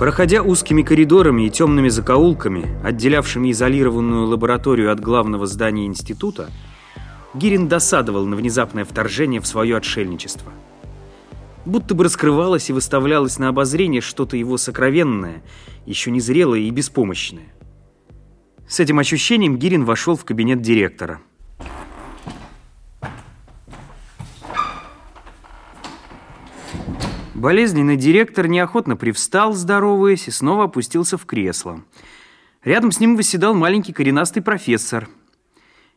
Проходя узкими коридорами и темными закоулками, отделявшими изолированную лабораторию от главного здания института, Гирин досадовал на внезапное вторжение в свое отшельничество. Будто бы раскрывалось и выставлялось на обозрение что-то его сокровенное, еще незрелое и беспомощное. С этим ощущением Гирин вошел в кабинет директора – Болезненный директор неохотно привстал, здороваясь, и снова опустился в кресло. Рядом с ним восседал маленький коренастый профессор.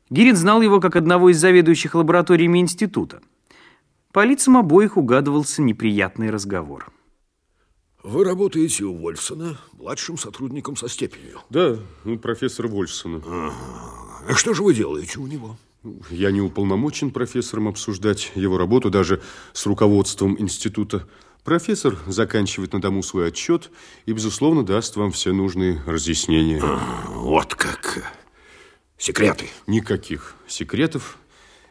Гирин знал его как одного из заведующих лабораториями института. По лицам обоих угадывался неприятный разговор. Вы работаете у Вольфсона, младшим сотрудником со степенью? Да, у профессора Вольфсона. Ага. А что же вы делаете у него? Я не уполномочен профессором обсуждать его работу даже с руководством института. Профессор заканчивает на дому свой отчет и, безусловно, даст вам все нужные разъяснения. А, вот как. Секреты? Никаких секретов.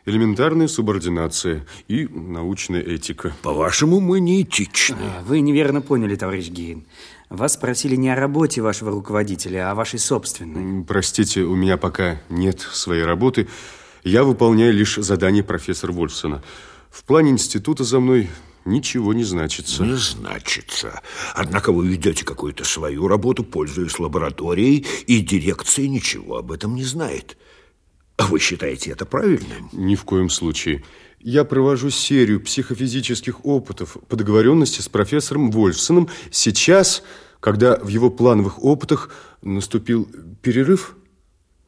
Элементарная субординация и научная этика. По-вашему, мы неэтичны. А, вы неверно поняли, товарищ Гейн. Вас спросили не о работе вашего руководителя, а о вашей собственной. Простите, у меня пока нет своей работы. Я выполняю лишь задание профессора Вольфсона. В плане института за мной ничего не значится. Не значится. Однако вы ведете какую-то свою работу, пользуясь лабораторией, и дирекция ничего об этом не знает. А вы считаете это правильным? Ни в коем случае. Я провожу серию психофизических опытов по договоренности с профессором Вольфсоном сейчас, когда в его плановых опытах наступил перерыв.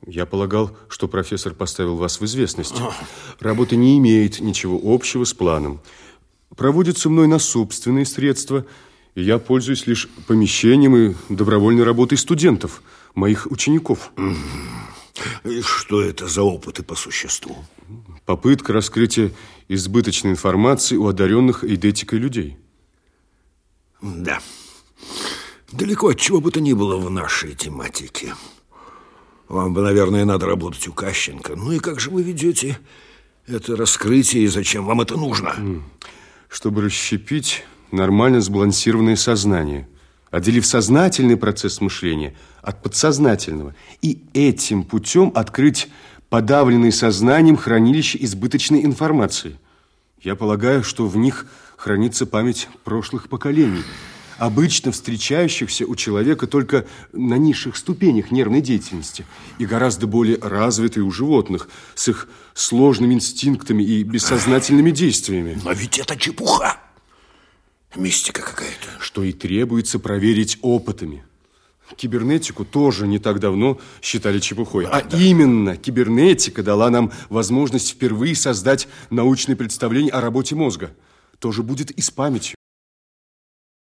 Я полагал, что профессор поставил вас в известность. Работа не имеет ничего общего с планом проводится мной на собственные средства, и я пользуюсь лишь помещением и добровольной работой студентов, моих учеников. И что это за опыты по существу? Попытка раскрытия избыточной информации у одаренных эйдетикой людей. Да. Далеко от чего бы то ни было в нашей тематике. Вам бы, наверное, надо работать у Кащенко. Ну и как же вы ведете это раскрытие, и зачем вам это нужно? Чтобы расщепить нормально сбалансированное сознание, отделив сознательный процесс мышления от подсознательного, и этим путем открыть подавленные сознанием хранилище избыточной информации. Я полагаю, что в них хранится память прошлых поколений, обычно встречающихся у человека только на низших ступенях нервной деятельности и гораздо более развитой у животных, с их сложными инстинктами и бессознательными действиями. Но ведь это чепуха. Мистика какая-то. Что и требуется проверить опытами. Кибернетику тоже не так давно считали чепухой. Да, а да. именно кибернетика дала нам возможность впервые создать научное представление о работе мозга. Тоже будет и с памятью.